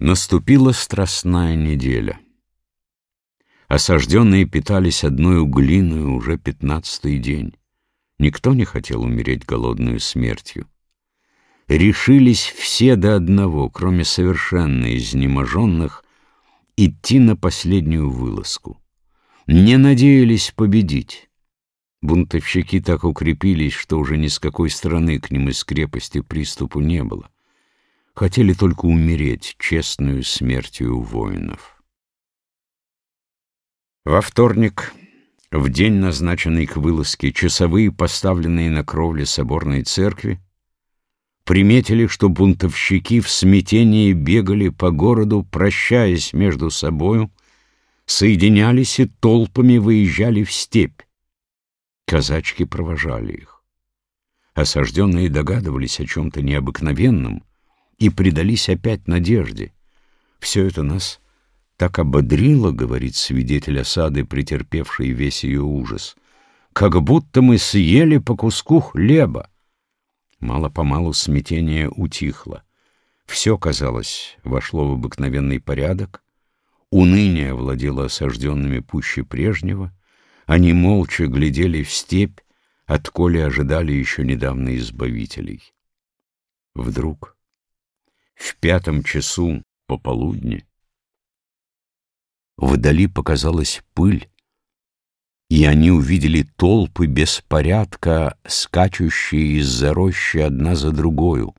Наступила страстная неделя. Осажденные питались одной глиной уже пятнадцатый день. Никто не хотел умереть голодную смертью. Решились все до одного, кроме совершенно изнеможенных, идти на последнюю вылазку. Не надеялись победить. Бунтовщики так укрепились, что уже ни с какой стороны к ним из крепости приступу не было хотели только умереть честную смертью воинов. Во вторник, в день, назначенный к вылазке, часовые, поставленные на кровле соборной церкви, приметили, что бунтовщики в смятении бегали по городу, прощаясь между собою, соединялись и толпами выезжали в степь. Казачки провожали их. Осажденные догадывались о чем-то необыкновенном, и предались опять надежде. Все это нас так ободрило, говорит свидетель осады, претерпевший весь ее ужас, как будто мы съели по куску хлеба. Мало-помалу смятение утихло. Все, казалось, вошло в обыкновенный порядок. Уныние владело осажденными пуще прежнего. Они молча глядели в степь, отколе ожидали еще недавно избавителей. Вдруг в пятом часу пополудни вдали показалась пыль, и они увидели толпы беспорядка, скачущие из-за рощи одна за другою.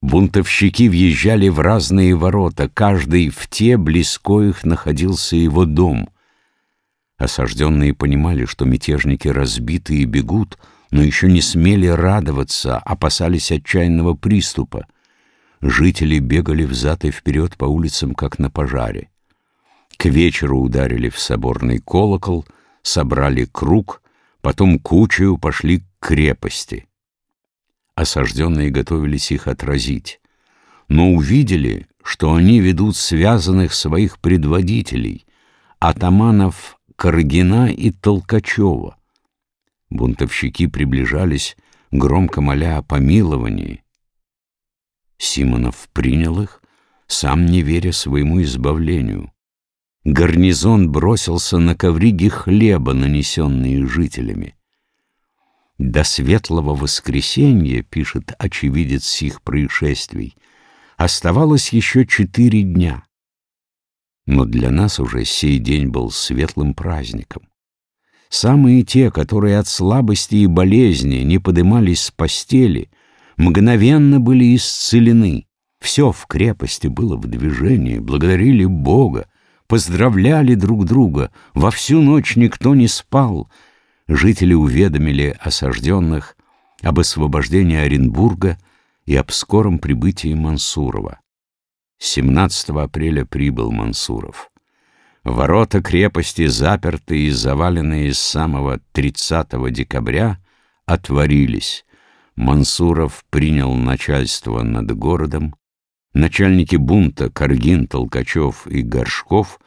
Бунтовщики въезжали в разные ворота, каждый в те, близко их находился его дом. Осажденные понимали, что мятежники разбиты и бегут, но еще не смели радоваться, опасались отчаянного приступа. Жители бегали взад и вперед по улицам, как на пожаре. К вечеру ударили в соборный колокол, собрали круг, потом кучею пошли к крепости. Осажденные готовились их отразить, но увидели, что они ведут связанных своих предводителей, атаманов Каргина и Толкачева. Бунтовщики приближались, громко моля о помиловании — Симонов принял их, сам не веря своему избавлению. Гарнизон бросился на ковриги хлеба, нанесенные жителями. До светлого воскресенья, пишет очевидец сих происшествий, оставалось еще четыре дня. Но для нас уже сей день был светлым праздником. Самые те, которые от слабости и болезни не подымались с постели, мгновенно были исцелены. Все в крепости было в движении, благодарили Бога, поздравляли друг друга, во всю ночь никто не спал. Жители уведомили осажденных об освобождении Оренбурга и об скором прибытии Мансурова. 17 апреля прибыл Мансуров. Ворота крепости, запертые и заваленные с самого 30 декабря, отворились. Мансуров принял начальство над городом, начальники бунта Каргин, Толкачев и Горшков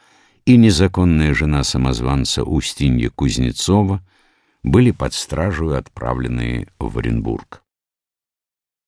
и незаконная жена самозванца Устинья Кузнецова были под стражу отправлены в Оренбург.